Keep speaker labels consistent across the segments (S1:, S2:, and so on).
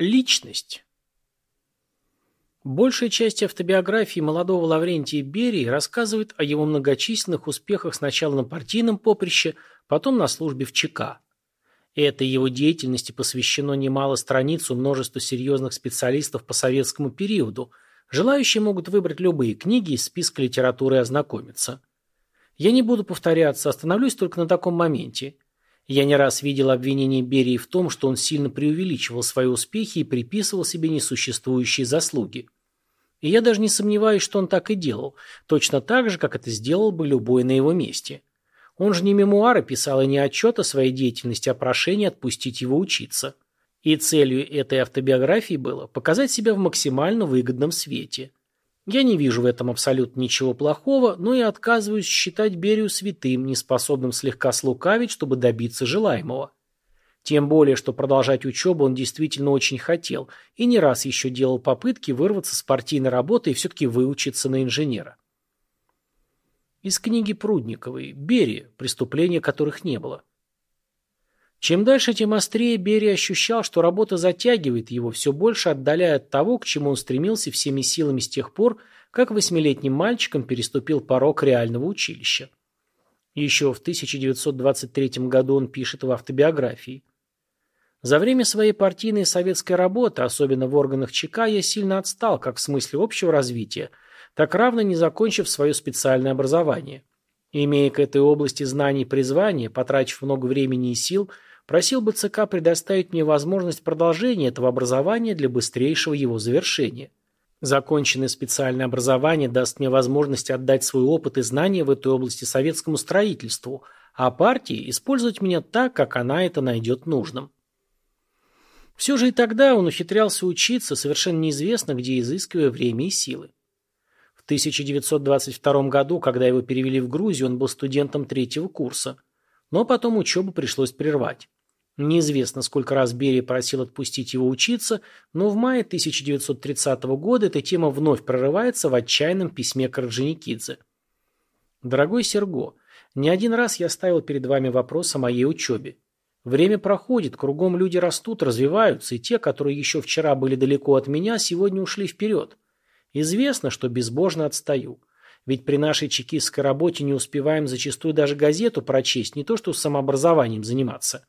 S1: Личность. Большая часть автобиографии молодого Лаврентия Берии рассказывает о его многочисленных успехах сначала на партийном поприще, потом на службе в ЧК. Этой его деятельности посвящено немало страниц у множества серьезных специалистов по советскому периоду. Желающие могут выбрать любые книги из списка литературы и ознакомиться. Я не буду повторяться, остановлюсь только на таком моменте – я не раз видел обвинение Берии в том, что он сильно преувеличивал свои успехи и приписывал себе несуществующие заслуги. И я даже не сомневаюсь, что он так и делал, точно так же, как это сделал бы любой на его месте. Он же не мемуары писал и не отчет о своей деятельности, а прошение отпустить его учиться. И целью этой автобиографии было показать себя в максимально выгодном свете – я не вижу в этом абсолютно ничего плохого, но и отказываюсь считать Берию святым, неспособным слегка слукавить, чтобы добиться желаемого. Тем более, что продолжать учебу он действительно очень хотел и не раз еще делал попытки вырваться с партийной работы и все-таки выучиться на инженера. Из книги Прудниковой «Берия. Преступления которых не было». Чем дальше, тем острее Берия ощущал, что работа затягивает его, все больше отдаляя от того, к чему он стремился всеми силами с тех пор, как восьмилетним мальчиком переступил порог реального училища. Еще в 1923 году он пишет в автобиографии. За время своей партийной советской работы, особенно в органах ЧК, я сильно отстал как в смысле общего развития, так равно не закончив свое специальное образование. Имея к этой области знаний призвания, потратив много времени и сил – Просил бы ЦК предоставить мне возможность продолжения этого образования для быстрейшего его завершения. Законченное специальное образование даст мне возможность отдать свой опыт и знания в этой области советскому строительству, а партии использовать меня так, как она это найдет нужным. Все же и тогда он ухитрялся учиться, совершенно неизвестно, где изыскивая время и силы. В 1922 году, когда его перевели в Грузию, он был студентом третьего курса. Но потом учебу пришлось прервать. Неизвестно, сколько раз Берия просил отпустить его учиться, но в мае 1930 года эта тема вновь прорывается в отчаянном письме к Орджоникидзе. «Дорогой Серго, не один раз я ставил перед вами вопрос о моей учебе. Время проходит, кругом люди растут, развиваются, и те, которые еще вчера были далеко от меня, сегодня ушли вперед. Известно, что безбожно отстаю. Ведь при нашей чекистской работе не успеваем зачастую даже газету прочесть, не то что самообразованием заниматься».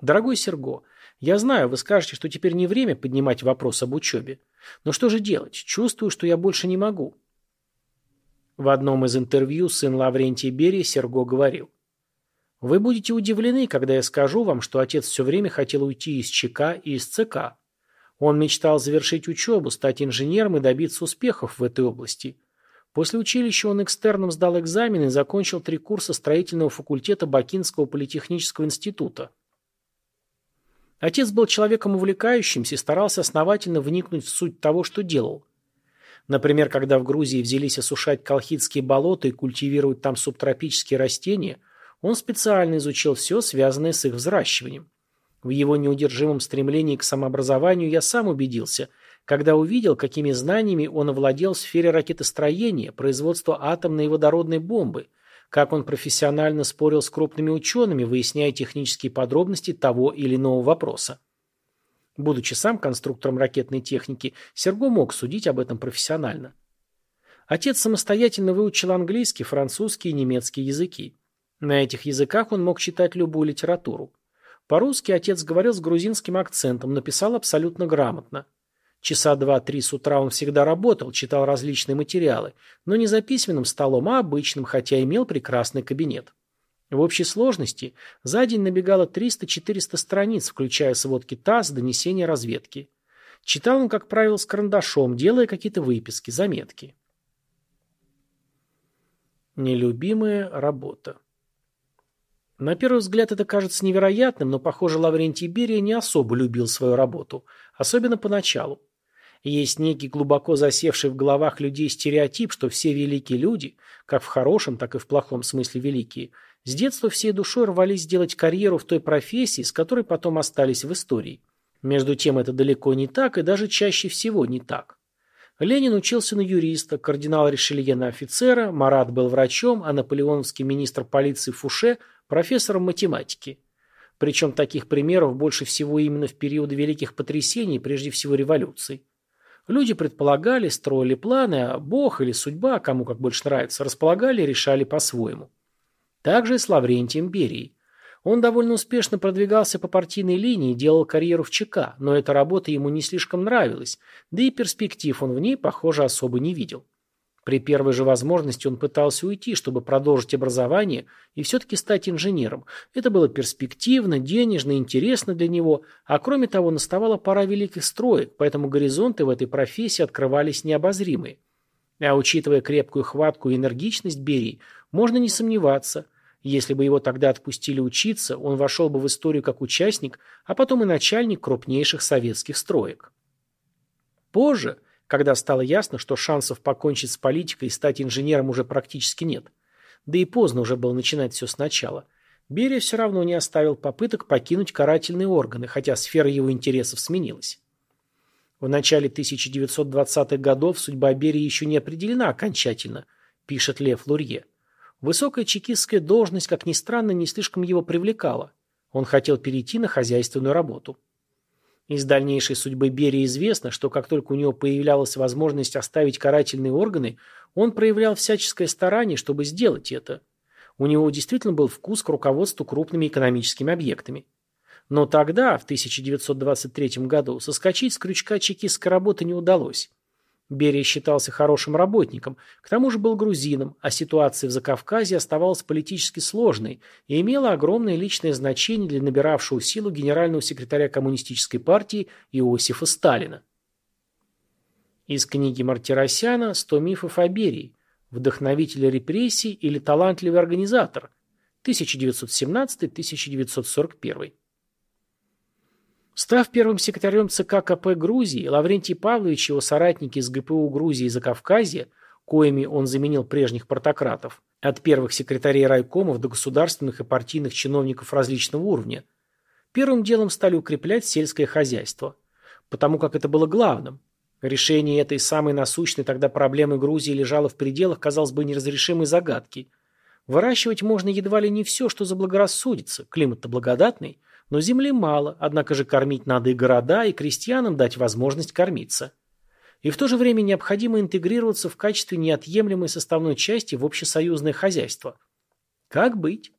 S1: Дорогой Серго, я знаю, вы скажете, что теперь не время поднимать вопрос об учебе. Но что же делать? Чувствую, что я больше не могу. В одном из интервью сын Лаврентия Берия Серго говорил. Вы будете удивлены, когда я скажу вам, что отец все время хотел уйти из ЧК и из ЦК. Он мечтал завершить учебу, стать инженером и добиться успехов в этой области. После училища он экстерном сдал экзамены и закончил три курса строительного факультета Бакинского политехнического института. Отец был человеком увлекающимся и старался основательно вникнуть в суть того, что делал. Например, когда в Грузии взялись осушать колхидские болота и культивировать там субтропические растения, он специально изучил все, связанное с их взращиванием. В его неудержимом стремлении к самообразованию я сам убедился, когда увидел, какими знаниями он овладел в сфере ракетостроения, производства атомной и водородной бомбы – как он профессионально спорил с крупными учеными, выясняя технические подробности того или иного вопроса. Будучи сам конструктором ракетной техники, Серго мог судить об этом профессионально. Отец самостоятельно выучил английский, французский и немецкий языки. На этих языках он мог читать любую литературу. По-русски отец говорил с грузинским акцентом, написал абсолютно грамотно. Часа два-три с утра он всегда работал, читал различные материалы, но не за письменным столом, а обычным, хотя имел прекрасный кабинет. В общей сложности за день набегало 300-400 страниц, включая сводки ТАСС, донесения разведки. Читал он, как правило, с карандашом, делая какие-то выписки, заметки. Нелюбимая работа. На первый взгляд это кажется невероятным, но, похоже, Лаврентий Берия не особо любил свою работу, особенно поначалу. Есть некий глубоко засевший в головах людей стереотип, что все великие люди, как в хорошем, так и в плохом смысле великие, с детства всей душой рвались сделать карьеру в той профессии, с которой потом остались в истории. Между тем это далеко не так и даже чаще всего не так. Ленин учился на юриста, кардинал Ришелье на офицера, Марат был врачом, а наполеоновский министр полиции Фуше – профессором математики. Причем таких примеров больше всего именно в периоды великих потрясений, прежде всего революций. Люди предполагали, строили планы, а Бог или судьба, кому как больше нравится, располагали и решали по-своему. Также и с Лаврентием Берией. Он довольно успешно продвигался по партийной линии делал карьеру в ЧК, но эта работа ему не слишком нравилась, да и перспектив он в ней, похоже, особо не видел. При первой же возможности он пытался уйти, чтобы продолжить образование и все-таки стать инженером. Это было перспективно, денежно, интересно для него, а кроме того наставала пора великих строек, поэтому горизонты в этой профессии открывались необозримые. А учитывая крепкую хватку и энергичность Берии, можно не сомневаться – если бы его тогда отпустили учиться, он вошел бы в историю как участник, а потом и начальник крупнейших советских строек. Позже, когда стало ясно, что шансов покончить с политикой и стать инженером уже практически нет, да и поздно уже было начинать все сначала, Берия все равно не оставил попыток покинуть карательные органы, хотя сфера его интересов сменилась. В начале 1920-х годов судьба Берии еще не определена окончательно, пишет Лев Лурье. Высокая чекистская должность, как ни странно, не слишком его привлекала. Он хотел перейти на хозяйственную работу. Из дальнейшей судьбы Берии известно, что как только у него появлялась возможность оставить карательные органы, он проявлял всяческое старание, чтобы сделать это. У него действительно был вкус к руководству крупными экономическими объектами. Но тогда, в 1923 году, соскочить с крючка чекистской работы не удалось. Берия считался хорошим работником, к тому же был грузином, а ситуация в Закавказье оставалась политически сложной и имела огромное личное значение для набиравшего силу генерального секретаря Коммунистической партии Иосифа Сталина. Из книги Мартиросяна «Сто мифов о Берии. Вдохновитель репрессий или талантливый организатор» 1917-1941. Став первым секретарем ЦК КП Грузии, Лаврентий Павлович и его соратники из ГПУ Грузии и Закавказья, коими он заменил прежних портократов, от первых секретарей райкомов до государственных и партийных чиновников различного уровня, первым делом стали укреплять сельское хозяйство, потому как это было главным. Решение этой самой насущной тогда проблемы Грузии лежало в пределах, казалось бы, неразрешимой загадки. Выращивать можно едва ли не все, что заблагорассудится, климат-то благодатный – но земли мало, однако же кормить надо и города, и крестьянам дать возможность кормиться. И в то же время необходимо интегрироваться в качестве неотъемлемой составной части в общесоюзное хозяйство. Как быть?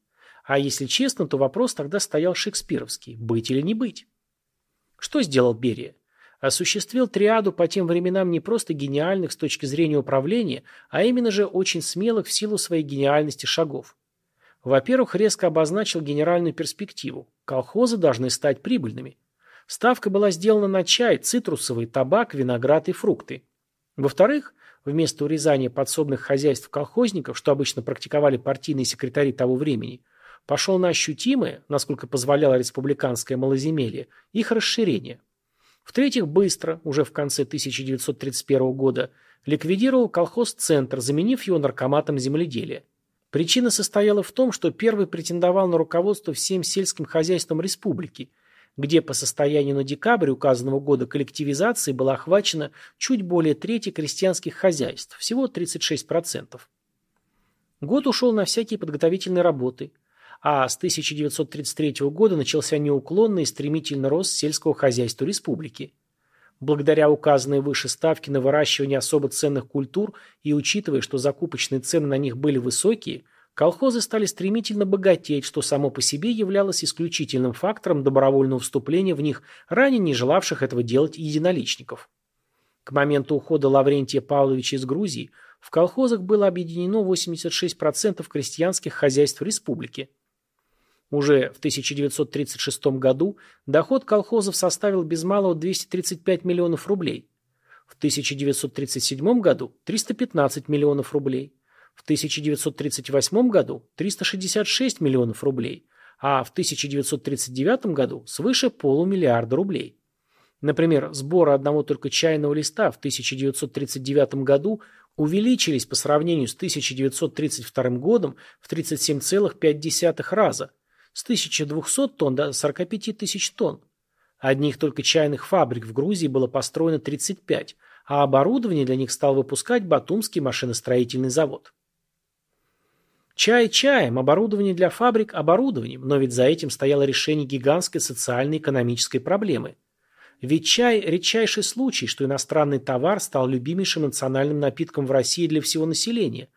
S1: А если честно, то вопрос тогда стоял шекспировский – быть или не быть? Что сделал Берия? Осуществил триаду по тем временам не просто гениальных с точки зрения управления, а именно же очень смелых в силу своей гениальности шагов. Во-первых, резко обозначил генеральную перспективу. Колхозы должны стать прибыльными. Ставка была сделана на чай, цитрусовый, табак, виноград и фрукты. Во-вторых, вместо урезания подсобных хозяйств колхозников, что обычно практиковали партийные секретари того времени, пошел на ощутимое, насколько позволяло республиканское малоземелье, их расширение. В-третьих, быстро, уже в конце 1931 года, ликвидировал колхоз-центр, заменив его наркоматом земледелия. Причина состояла в том, что первый претендовал на руководство всем сельским хозяйством республики, где по состоянию на декабрь указанного года коллективизации было охвачено чуть более трети крестьянских хозяйств, всего 36%. Год ушел на всякие подготовительные работы, а с 1933 года начался неуклонный и стремительный рост сельского хозяйства республики. Благодаря указанной выше ставке на выращивание особо ценных культур и учитывая, что закупочные цены на них были высокие, колхозы стали стремительно богатеть, что само по себе являлось исключительным фактором добровольного вступления в них ранее не желавших этого делать единоличников. К моменту ухода Лаврентия Павловича из Грузии в колхозах было объединено 86% крестьянских хозяйств республики. Уже в 1936 году доход колхозов составил без малого 235 миллионов рублей. В 1937 году – 315 миллионов рублей. В 1938 году – 366 миллионов рублей. А в 1939 году – свыше полумиллиарда рублей. Например, сборы одного только чайного листа в 1939 году увеличились по сравнению с 1932 годом в 37,5 раза – с 1200 тонн до 45 тысяч тонн. Одних только чайных фабрик в Грузии было построено 35, а оборудование для них стал выпускать Батумский машиностроительный завод. Чай чаем, оборудование для фабрик оборудованием, но ведь за этим стояло решение гигантской социально-экономической проблемы. Ведь чай – редчайший случай, что иностранный товар стал любимейшим национальным напитком в России для всего населения.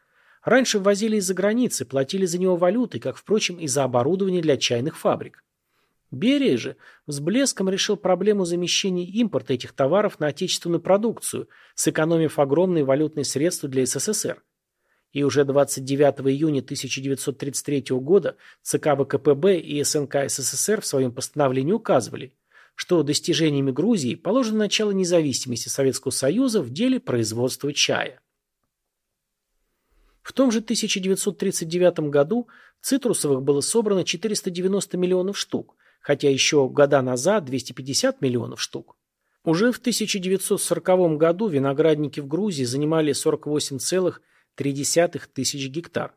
S1: Раньше ввозили из-за границы, платили за него валютой, как, впрочем, и за оборудование для чайных фабрик. Берия же с блеском решил проблему замещения импорта этих товаров на отечественную продукцию, сэкономив огромные валютные средства для СССР. И уже 29 июня 1933 года ЦК ВКПБ и СНК СССР в своем постановлении указывали, что достижениями Грузии положено начало независимости Советского Союза в деле производства чая. В том же 1939 году цитрусовых было собрано 490 миллионов штук, хотя еще года назад 250 миллионов штук. Уже в 1940 году виноградники в Грузии занимали 48,3 тысяч гектар.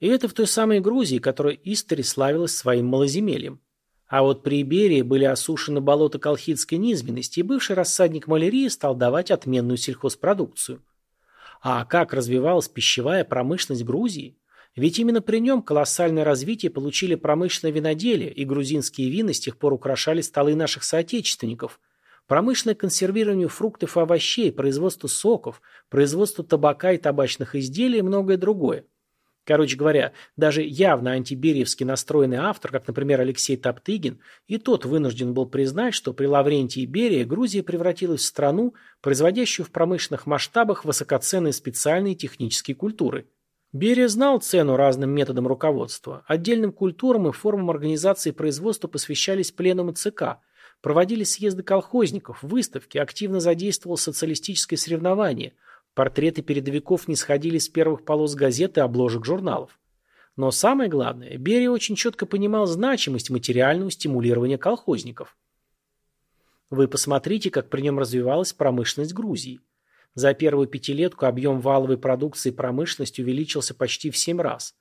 S1: И это в той самой Грузии, которая истори славилась своим малоземельем. А вот при Иберии были осушены болота колхидской низменности, и бывший рассадник малярии стал давать отменную сельхозпродукцию. А как развивалась пищевая промышленность Грузии? Ведь именно при нем колоссальное развитие получили промышленное виноделие, и грузинские вина с тех пор украшали столы наших соотечественников. Промышленное консервирование фруктов и овощей, производство соков, производство табака и табачных изделий и многое другое. Короче говоря, даже явно антиберьевски настроенный автор, как, например, Алексей Топтыгин, и тот вынужден был признать, что при Лаврентии Берии Грузия превратилась в страну, производящую в промышленных масштабах высокоценные специальные технические культуры. Берия знал цену разным методам руководства. Отдельным культурам и формам организации производства посвящались пленумы ЦК, проводились съезды колхозников, выставки, активно задействовал социалистическое соревнование – Портреты передовиков не сходили с первых полос газет и обложек журналов. Но самое главное, Берия очень четко понимал значимость материального стимулирования колхозников. Вы посмотрите, как при нем развивалась промышленность Грузии. За первую пятилетку объем валовой продукции промышленности увеличился почти в 7 раз.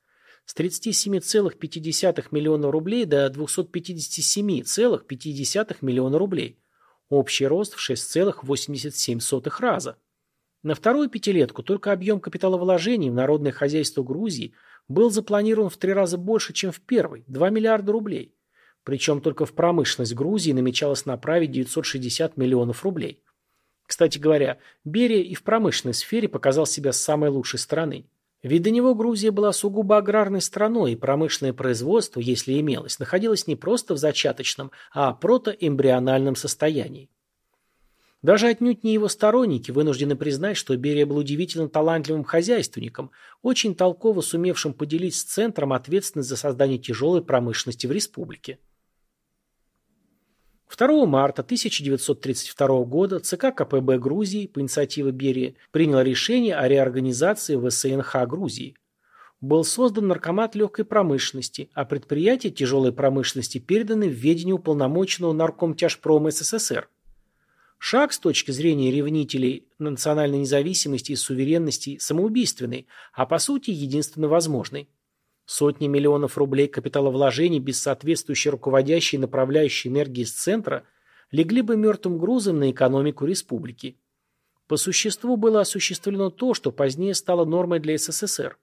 S1: С 37,5 миллиона рублей до 257,5 миллиона рублей. Общий рост в 6,87 раза. На вторую пятилетку только объем капиталовложений в народное хозяйство Грузии был запланирован в три раза больше, чем в первой – 2 миллиарда рублей. Причем только в промышленность Грузии намечалось направить 960 миллионов рублей. Кстати говоря, Берия и в промышленной сфере показал себя с самой лучшей стороны. Ведь до него Грузия была сугубо аграрной страной, и промышленное производство, если имелось, находилось не просто в зачаточном, а протоэмбриональном состоянии. Даже отнюдь не его сторонники вынуждены признать, что Берия был удивительно талантливым хозяйственником, очень толково сумевшим поделить с центром ответственность за создание тяжелой промышленности в республике. 2 марта 1932 года ЦК КПБ Грузии по инициативе Берии принял решение о реорганизации ВСНХ Грузии. Был создан наркомат легкой промышленности, а предприятия тяжелой промышленности переданы в ведение уполномоченного наркомтяжпрома СССР. Шаг с точки зрения ревнителей национальной независимости и суверенности самоубийственный, а по сути единственно возможный. Сотни миллионов рублей капиталовложений без соответствующей руководящей и направляющей энергии с центра легли бы мертвым грузом на экономику республики. По существу было осуществлено то, что позднее стало нормой для СССР.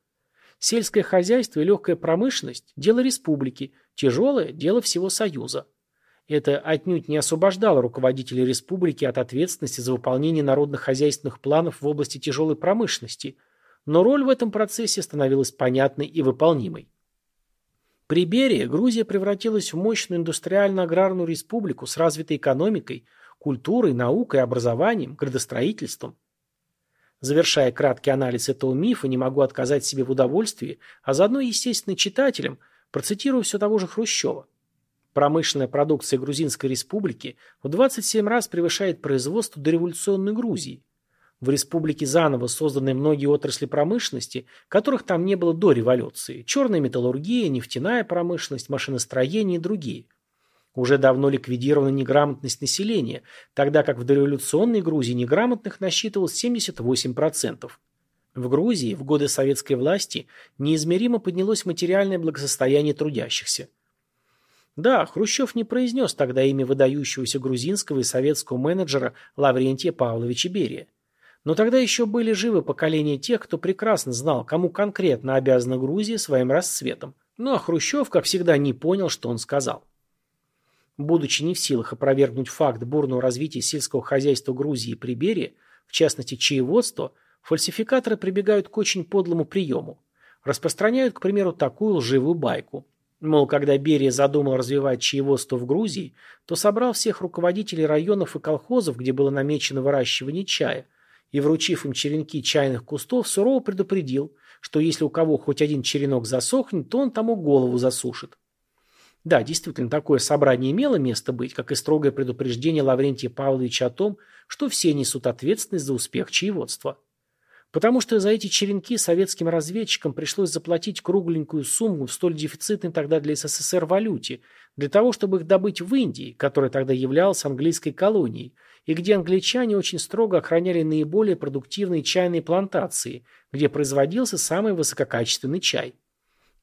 S1: Сельское хозяйство и легкая промышленность – дело республики, тяжелое – дело всего Союза. Это отнюдь не освобождало руководителей республики от ответственности за выполнение народно-хозяйственных планов в области тяжелой промышленности, но роль в этом процессе становилась понятной и выполнимой. При Берии Грузия превратилась в мощную индустриально-аграрную республику с развитой экономикой, культурой, наукой, образованием, градостроительством. Завершая краткий анализ этого мифа, не могу отказать себе в удовольствии, а заодно, естественно, читателям, процитирую все того же Хрущева. Промышленная продукция Грузинской республики в 27 раз превышает производство дореволюционной Грузии. В республике заново созданы многие отрасли промышленности, которых там не было до революции. Черная металлургия, нефтяная промышленность, машиностроение и другие. Уже давно ликвидирована неграмотность населения, тогда как в дореволюционной Грузии неграмотных насчитывалось 78%. В Грузии в годы советской власти неизмеримо поднялось материальное благосостояние трудящихся. Да, Хрущев не произнес тогда имя выдающегося грузинского и советского менеджера Лаврентия Павловича Берия. Но тогда еще были живы поколения тех, кто прекрасно знал, кому конкретно обязана Грузия своим расцветом. Ну а Хрущев, как всегда, не понял, что он сказал. Будучи не в силах опровергнуть факт бурного развития сельского хозяйства Грузии и Приберии, в частности чаеводства, фальсификаторы прибегают к очень подлому приему. Распространяют, к примеру, такую лживую байку. Мол, когда Берия задумал развивать чаеводство в Грузии, то собрал всех руководителей районов и колхозов, где было намечено выращивание чая, и, вручив им черенки чайных кустов, сурово предупредил, что если у кого хоть один черенок засохнет, то он тому голову засушит. Да, действительно, такое собрание имело место быть, как и строгое предупреждение Лаврентия Павловича о том, что все несут ответственность за успех чаеводства. Потому что за эти черенки советским разведчикам пришлось заплатить кругленькую сумму в столь дефицитной тогда для СССР валюте, для того, чтобы их добыть в Индии, которая тогда являлась английской колонией, и где англичане очень строго охраняли наиболее продуктивные чайные плантации, где производился самый высококачественный чай.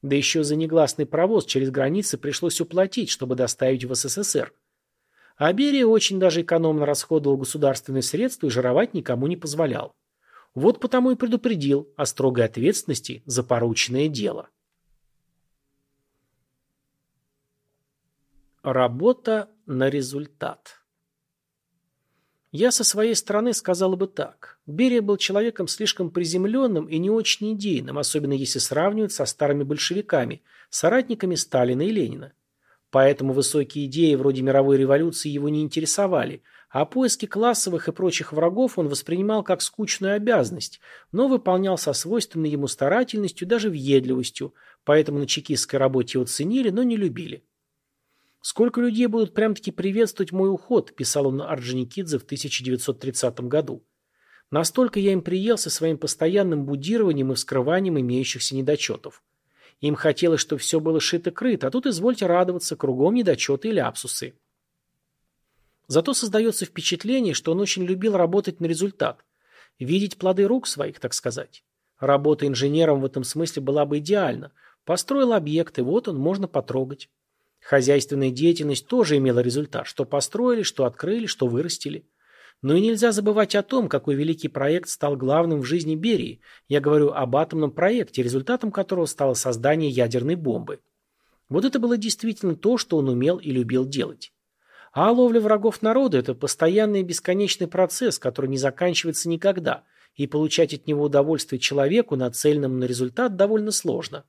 S1: Да еще за негласный провоз через границы пришлось уплатить, чтобы доставить в СССР. А Берия очень даже экономно расходовал государственные средства и жировать никому не позволял. Вот потому и предупредил о строгой ответственности за порученное дело. Работа на результат. Я со своей стороны сказала бы так. Берия был человеком слишком приземленным и не очень идейным, особенно если сравнивать со старыми большевиками, соратниками Сталина и Ленина. Поэтому высокие идеи вроде мировой революции его не интересовали, а поиски классовых и прочих врагов он воспринимал как скучную обязанность, но выполнял со свойственной ему старательностью, даже въедливостью, поэтому на чекистской работе его ценили, но не любили. «Сколько людей будут прям-таки приветствовать мой уход», писал он Орджоникидзе в 1930 году. «Настолько я им приелся своим постоянным будированием и вскрыванием имеющихся недочетов. Им хотелось, чтобы все было шито-крыто, а тут, извольте радоваться, кругом недочеты и ляпсусы». Зато создается впечатление, что он очень любил работать на результат. Видеть плоды рук своих, так сказать. Работа инженером в этом смысле была бы идеальна. Построил объект, и вот он, можно потрогать. Хозяйственная деятельность тоже имела результат, что построили, что открыли, что вырастили. Но и нельзя забывать о том, какой великий проект стал главным в жизни Берии. Я говорю об атомном проекте, результатом которого стало создание ядерной бомбы. Вот это было действительно то, что он умел и любил делать. А ловля врагов народа – это постоянный и бесконечный процесс, который не заканчивается никогда, и получать от него удовольствие человеку, нацеленному на результат, довольно сложно.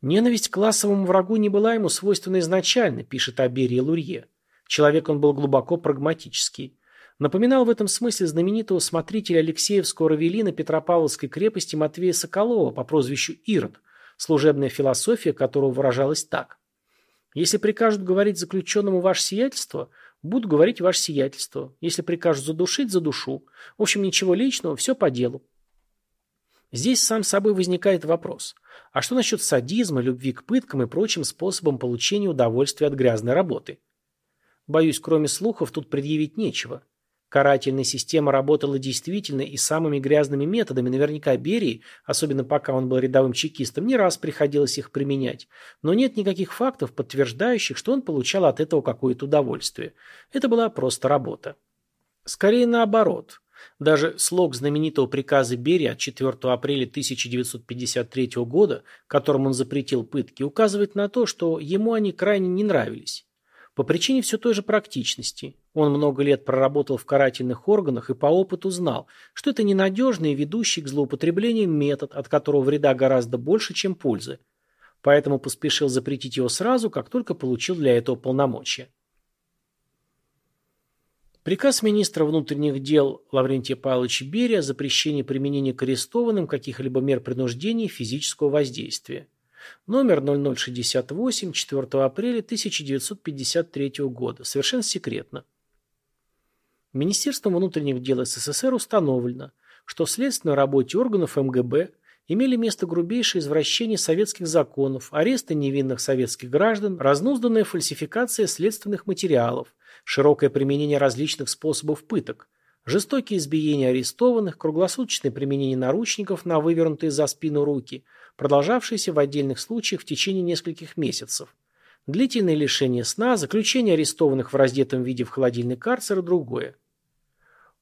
S1: Ненависть к классовому врагу не была ему свойственна изначально, пишет Аберия Лурье. Человек он был глубоко прагматический. Напоминал в этом смысле знаменитого смотрителя Алексеевского равелина Петропавловской крепости Матвея Соколова по прозвищу Ирод, служебная философия которого выражалась так. Если прикажут говорить заключенному ваше сиятельство, буду говорить ваше сиятельство. Если прикажут задушить, задушу. В общем, ничего личного, все по делу. Здесь сам собой возникает вопрос. А что насчет садизма, любви к пыткам и прочим способам получения удовольствия от грязной работы? Боюсь, кроме слухов тут предъявить нечего. Карательная система работала действительно и самыми грязными методами. Наверняка Берии, особенно пока он был рядовым чекистом, не раз приходилось их применять. Но нет никаких фактов, подтверждающих, что он получал от этого какое-то удовольствие. Это была просто работа. Скорее наоборот. Даже слог знаменитого приказа Берии от 4 апреля 1953 года, которым он запретил пытки, указывает на то, что ему они крайне не нравились. По причине все той же практичности. Он много лет проработал в карательных органах и по опыту знал, что это ненадежный и ведущий к злоупотреблениям метод, от которого вреда гораздо больше, чем пользы. Поэтому поспешил запретить его сразу, как только получил для этого полномочия. Приказ министра внутренних дел Лаврентия Павловича Берия о запрещении применения к арестованным каких-либо мер принуждения и физического воздействия. Номер 0068, 4 апреля 1953 года. Совершенно секретно. Министерством внутренних дел СССР установлено, что в следственной работе органов МГБ имели место грубейшие извращения советских законов, аресты невинных советских граждан, разнузданная фальсификация следственных материалов, широкое применение различных способов пыток, жестокие избиения арестованных, круглосуточное применение наручников на вывернутые за спину руки – продолжавшиеся в отдельных случаях в течение нескольких месяцев. Длительное лишение сна, заключение арестованных в раздетом виде в холодильный карцер и другое.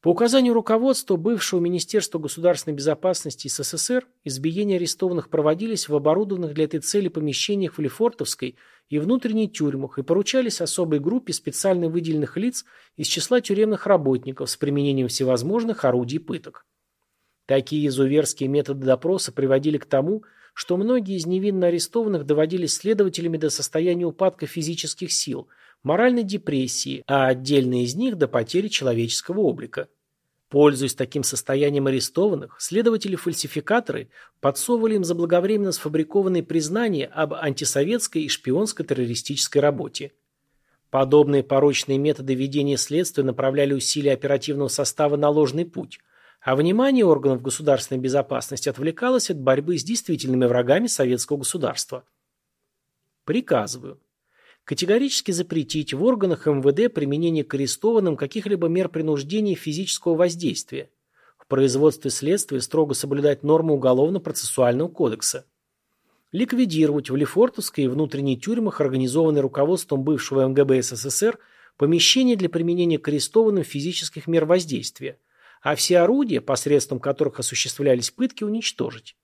S1: По указанию руководства бывшего Министерства государственной безопасности СССР избиения арестованных проводились в оборудованных для этой цели помещениях в Лефортовской и внутренней тюрьмах и поручались особой группе специально выделенных лиц из числа тюремных работников с применением всевозможных орудий пыток. Такие изуверские методы допроса приводили к тому, что многие из невинно арестованных доводились следователями до состояния упадка физических сил – моральной депрессии, а отдельные из них до потери человеческого облика. Пользуясь таким состоянием арестованных, следователи-фальсификаторы подсовывали им заблаговременно сфабрикованные признания об антисоветской и шпионско-террористической работе. Подобные порочные методы ведения следствия направляли усилия оперативного состава на ложный путь, а внимание органов государственной безопасности отвлекалось от борьбы с действительными врагами советского государства. Приказываю категорически запретить в органах МВД применение к арестованным каких-либо мер принуждения физического воздействия, в производстве следствия строго соблюдать нормы Уголовно-процессуального кодекса, ликвидировать в Лефортовской и внутренней тюрьмах, организованные руководством бывшего МГБ СССР, помещения для применения к арестованным физических мер воздействия, а все орудия, посредством которых осуществлялись пытки, уничтожить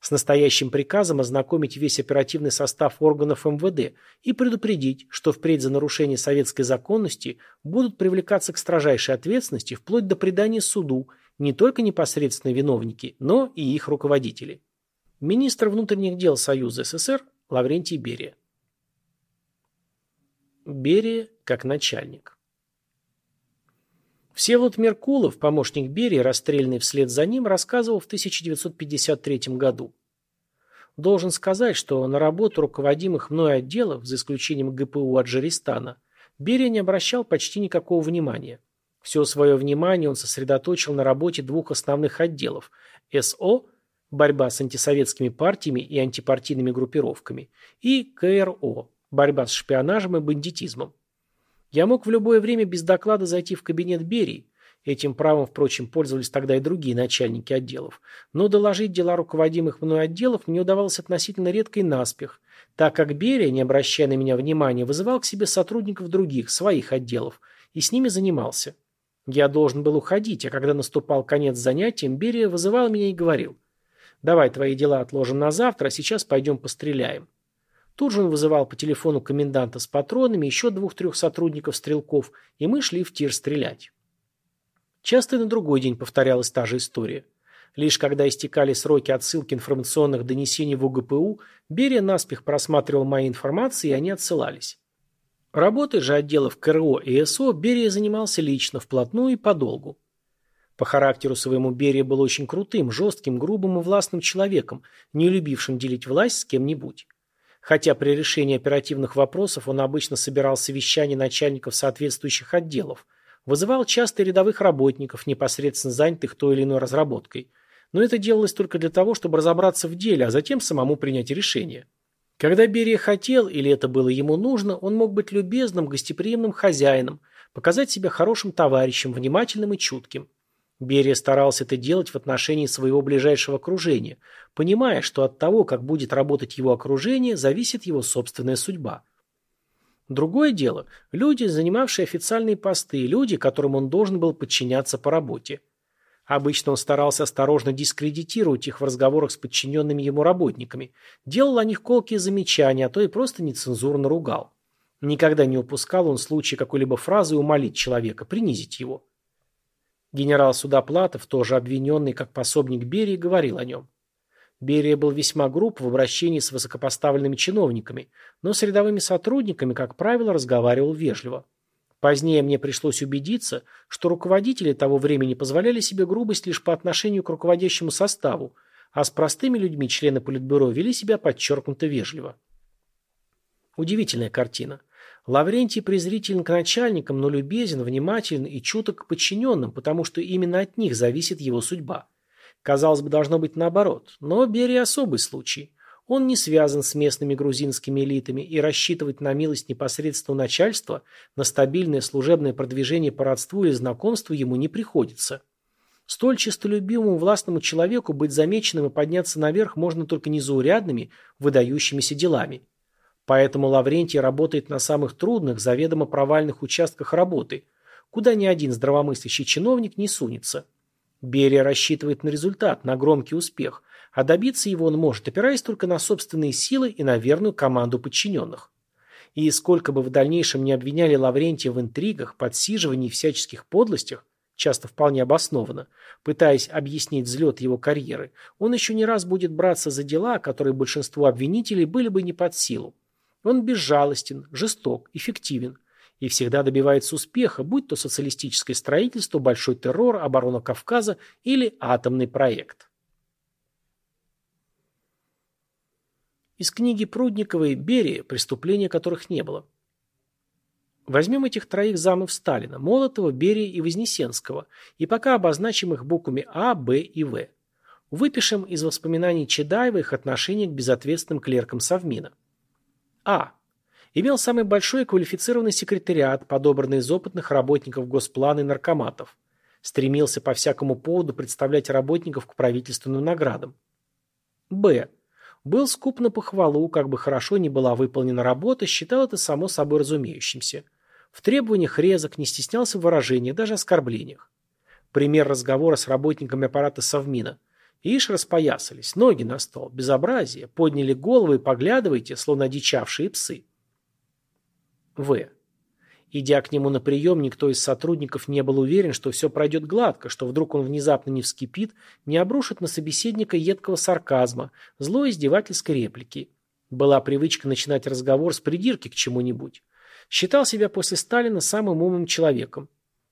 S1: с настоящим приказом ознакомить весь оперативный состав органов МВД и предупредить, что впредь за нарушение советской законности будут привлекаться к строжайшей ответственности вплоть до предания суду не только непосредственно виновники, но и их руководители. Министр внутренних дел Союза СССР Лаврентий Берия. Берия как начальник. Всеволод Меркулов, помощник Берии, расстрелянный вслед за ним, рассказывал в 1953 году. Должен сказать, что на работу руководимых мной отделов, за исключением ГПУ Аджаристана, Берия не обращал почти никакого внимания. Все свое внимание он сосредоточил на работе двух основных отделов – СО – борьба с антисоветскими партиями и антипартийными группировками, и КРО – борьба с шпионажем и бандитизмом. Я мог в любое время без доклада зайти в кабинет Берии. Этим правом, впрочем, пользовались тогда и другие начальники отделов. Но доложить дела руководимых мной отделов мне удавалось относительно редко и наспех, так как Берия, не обращая на меня внимания, вызывал к себе сотрудников других, своих отделов, и с ними занимался. Я должен был уходить, а когда наступал конец занятиям, Берия вызывал меня и говорил, «Давай твои дела отложим на завтра, а сейчас пойдем постреляем». Тут же он вызывал по телефону коменданта с патронами, еще двух-трех сотрудников-стрелков, и мы шли в тир стрелять. Часто и на другой день повторялась та же история. Лишь когда истекали сроки отсылки информационных донесений в УГПУ, Берия наспех просматривал мои информации, и они отсылались. Работой же отделов КРО и СО Берия занимался лично, вплотную и подолгу. По характеру своему Берия был очень крутым, жестким, грубым и властным человеком, не любившим делить власть с кем-нибудь. Хотя при решении оперативных вопросов он обычно собирал совещания начальников соответствующих отделов, вызывал часто рядовых работников, непосредственно занятых той или иной разработкой. Но это делалось только для того, чтобы разобраться в деле, а затем самому принять решение. Когда Берия хотел, или это было ему нужно, он мог быть любезным, гостеприимным хозяином, показать себя хорошим товарищем, внимательным и чутким. Берия старался это делать в отношении своего ближайшего окружения, понимая, что от того, как будет работать его окружение, зависит его собственная судьба. Другое дело – люди, занимавшие официальные посты, люди, которым он должен был подчиняться по работе. Обычно он старался осторожно дискредитировать их в разговорах с подчиненными ему работниками, делал о них колкие замечания, а то и просто нецензурно ругал. Никогда не упускал он случая какой-либо фразы умолить человека, принизить его. Генерал Судоплатов, тоже обвиненный как пособник Берии, говорил о нем. Берия был весьма груб в обращении с высокопоставленными чиновниками, но с рядовыми сотрудниками, как правило, разговаривал вежливо. Позднее мне пришлось убедиться, что руководители того времени позволяли себе грубость лишь по отношению к руководящему составу, а с простыми людьми члены Политбюро вели себя подчеркнуто вежливо. Удивительная картина. Лаврентий презрителен к начальникам, но любезен, внимателен и чуток к подчиненным, потому что именно от них зависит его судьба. Казалось бы, должно быть наоборот, но Берия особый случай. Он не связан с местными грузинскими элитами, и рассчитывать на милость непосредственного начальства, на стабильное служебное продвижение по родству или знакомству ему не приходится. Столь честолюбивому властному человеку быть замеченным и подняться наверх можно только незаурядными, выдающимися делами. Поэтому Лаврентий работает на самых трудных, заведомо провальных участках работы. куда ни один здравомыслящий чиновник не сунется. Берия рассчитывает на результат, на громкий успех, а добиться его он может, опираясь только на собственные силы и на верную команду подчиненных. И сколько бы в дальнейшем не обвиняли Лаврентия в интригах, подсиживании и всяческих подлостях, часто вполне обоснованно, пытаясь объяснить взлет его карьеры, он еще не раз будет браться за дела, которые большинству обвинителей были бы не под силу. Он безжалостен, жесток, эффективен и всегда добивается успеха, будь то социалистическое строительство, большой террор, оборона Кавказа или атомный проект. Из книги Прудниковой «Берия. Преступления которых не было». Возьмем этих троих замов Сталина – Молотова, Берия и Вознесенского, и пока обозначим их буквами А, Б и В. Выпишем из воспоминаний Чедаева их отношение к безответственным клеркам Совмина. А. Имел самый большой квалифицированный секретариат, подобранный из опытных работников Госплана и наркоматов. Стремился по всякому поводу представлять работников к правительственным наградам. Б. Был скуп на похвалу, как бы хорошо ни была выполнена работа, считал это само собой разумеющимся – в требованиях резок, не стеснялся в выражениях, даже оскорблениях. Пример разговора с работниками аппарата Совмина. Ишь распоясались, ноги на стол, безобразие, подняли головы и поглядывайте, словно одичавшие псы. В. Идя к нему на прием, никто из сотрудников не был уверен, что все пройдет гладко, что вдруг он внезапно не вскипит, не обрушит на собеседника едкого сарказма, злой издевательской реплики. Была привычка начинать разговор с придирки к чему-нибудь. Считал себя после Сталина самым умным человеком.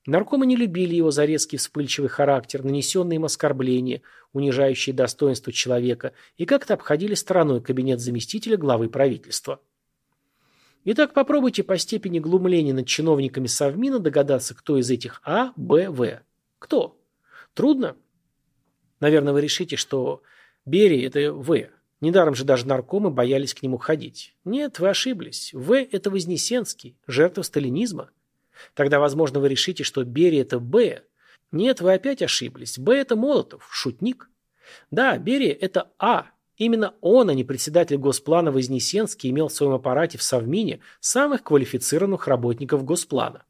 S1: Наркомы не любили его за резкий вспыльчивый характер, нанесенные им оскорбления, унижающие достоинство человека, и как-то обходили стороной кабинет заместителя главы правительства. Итак, попробуйте по степени глумления над чиновниками Совмина догадаться, кто из этих А, Б, В. Кто? Трудно? Наверное, вы решите, что Берия – это В. Недаром же даже наркомы боялись к нему ходить. Нет, вы ошиблись. В – это Вознесенский, жертва сталинизма. Тогда, возможно, вы решите, что Берия – это Б. Нет, вы опять ошиблись. Б – это Молотов, шутник. Да, Берия – это А. Именно он, а не председатель Госплана Вознесенский, имел в своем аппарате в Совмине самых квалифицированных работников Госплана.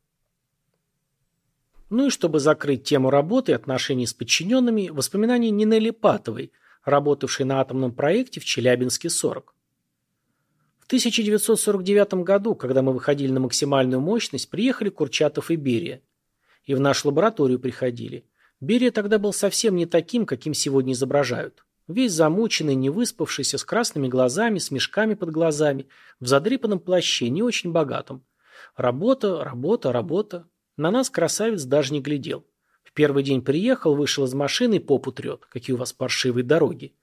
S1: Ну и чтобы закрыть тему работы и отношений с подчиненными, воспоминания Нинели Патовой – работавший на атомном проекте в Челябинске-40. В 1949 году, когда мы выходили на максимальную мощность, приехали Курчатов и Берия. И в нашу лабораторию приходили. Берия тогда был совсем не таким, каким сегодня изображают. Весь замученный, не выспавшийся, с красными глазами, с мешками под глазами, в задрипанном плаще, не очень богатом. Работа, работа, работа. На нас красавец даже не глядел первый день приехал, вышел из машины и попу трет. Какие у вас паршивые дороги.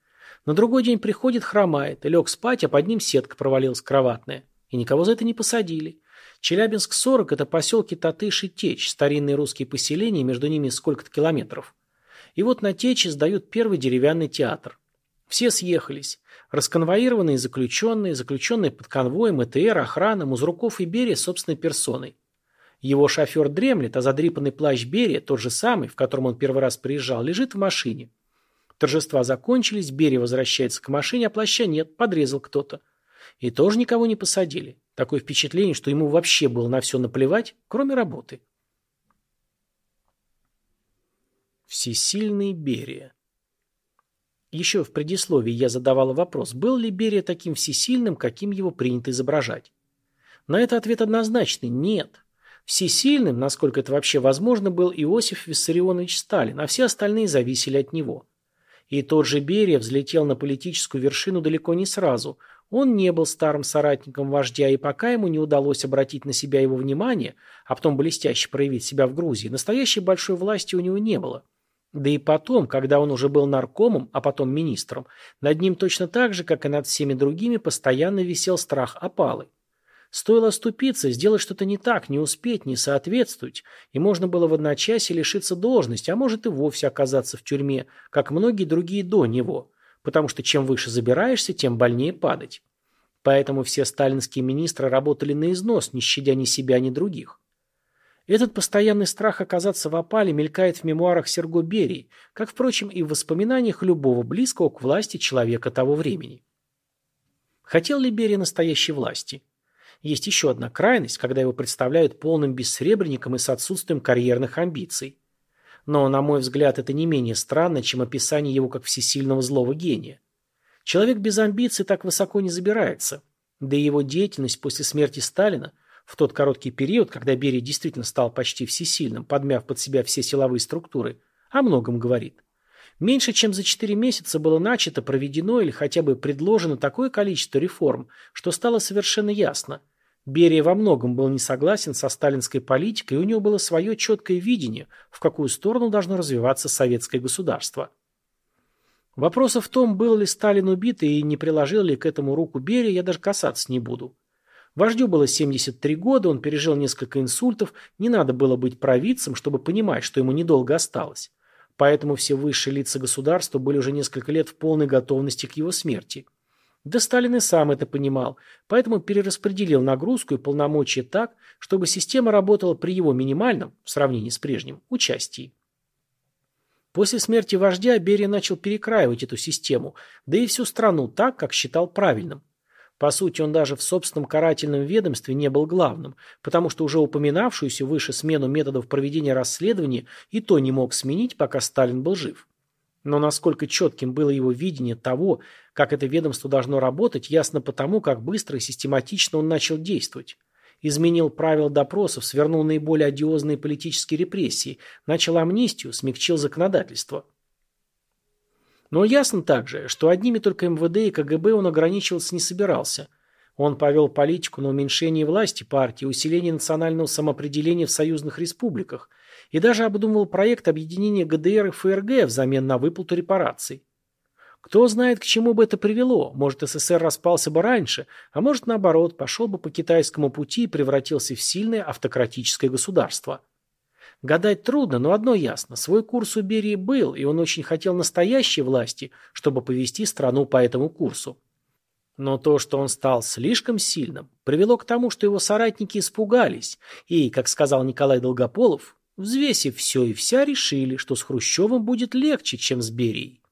S1: На другой день приходит, хромает, лег спать, а под ним сетка провалилась кроватная. И никого за это не посадили. Челябинск-40 – это поселки Татыш и Течь, старинные русские поселения, между ними сколько-то километров. И вот на Течи сдают первый деревянный театр. Все съехались. Расконвоированные заключенные, заключенные под конвоем, ЭТР, охрана, Музруков и Берия собственной персоной. Его шофер дремлет, а задрипанный плащ Берия, тот же самый, в котором он первый раз приезжал, лежит в машине. Торжества закончились, Берия возвращается к машине, а плаща нет, подрезал кто-то. И тоже никого не посадили. Такое впечатление, что ему вообще было на все наплевать, кроме работы. Всесильный Берия. Еще в предисловии я задавал вопрос, был ли Берия таким всесильным, каким его принято изображать. На это ответ однозначный – нет. Всесильным, насколько это вообще возможно, был Иосиф Виссарионович Сталин, а все остальные зависели от него. И тот же Берия взлетел на политическую вершину далеко не сразу. Он не был старым соратником вождя, и пока ему не удалось обратить на себя его внимание, а потом блестяще проявить себя в Грузии, настоящей большой власти у него не было. Да и потом, когда он уже был наркомом, а потом министром, над ним точно так же, как и над всеми другими, постоянно висел страх опалы. Стоило оступиться, сделать что-то не так, не успеть, не соответствовать, и можно было в одночасье лишиться должности, а может и вовсе оказаться в тюрьме, как многие другие до него, потому что чем выше забираешься, тем больнее падать. Поэтому все сталинские министры работали на износ, не щадя ни себя, ни других. Этот постоянный страх оказаться в опале мелькает в мемуарах Серго Берии, как, впрочем, и в воспоминаниях любого близкого к власти человека того времени. Хотел ли Берия настоящей власти? Есть еще одна крайность, когда его представляют полным бессребренником и с отсутствием карьерных амбиций. Но, на мой взгляд, это не менее странно, чем описание его как всесильного злого гения. Человек без амбиций так высоко не забирается. Да и его деятельность после смерти Сталина, в тот короткий период, когда Берия действительно стал почти всесильным, подмяв под себя все силовые структуры, о многом говорит. Меньше чем за 4 месяца было начато, проведено или хотя бы предложено такое количество реформ, что стало совершенно ясно – Берия во многом был не согласен со сталинской политикой, и у него было свое четкое видение, в какую сторону должно развиваться советское государство. Вопросов в том, был ли Сталин убит и не приложил ли к этому руку Берия, я даже касаться не буду. Вождю было 73 года, он пережил несколько инсультов, не надо было быть провидцем, чтобы понимать, что ему недолго осталось. Поэтому все высшие лица государства были уже несколько лет в полной готовности к его смерти. Да Сталин и сам это понимал, поэтому перераспределил нагрузку и полномочия так, чтобы система работала при его минимальном, в сравнении с прежним, участии. После смерти вождя Берия начал перекраивать эту систему, да и всю страну так, как считал правильным. По сути, он даже в собственном карательном ведомстве не был главным, потому что уже упоминавшуюся выше смену методов проведения расследования и то не мог сменить, пока Сталин был жив. Но насколько четким было его видение того, как это ведомство должно работать, ясно потому, как быстро и систематично он начал действовать. Изменил правила допросов, свернул наиболее одиозные политические репрессии, начал амнистию, смягчил законодательство. Но ясно также, что одними только МВД и КГБ он ограничиваться не собирался. Он повел политику на уменьшение власти партии, усиление национального самоопределения в союзных республиках – и даже обдумывал проект объединения ГДР и ФРГ взамен на выплату репараций. Кто знает, к чему бы это привело. Может, СССР распался бы раньше, а может, наоборот, пошел бы по китайскому пути и превратился в сильное автократическое государство. Гадать трудно, но одно ясно. Свой курс у Берии был, и он очень хотел настоящей власти, чтобы повести страну по этому курсу. Но то, что он стал слишком сильным, привело к тому, что его соратники испугались, и, как сказал Николай Долгополов, Взвесив все и вся, решили, что с Хрущевым будет легче, чем с Берией.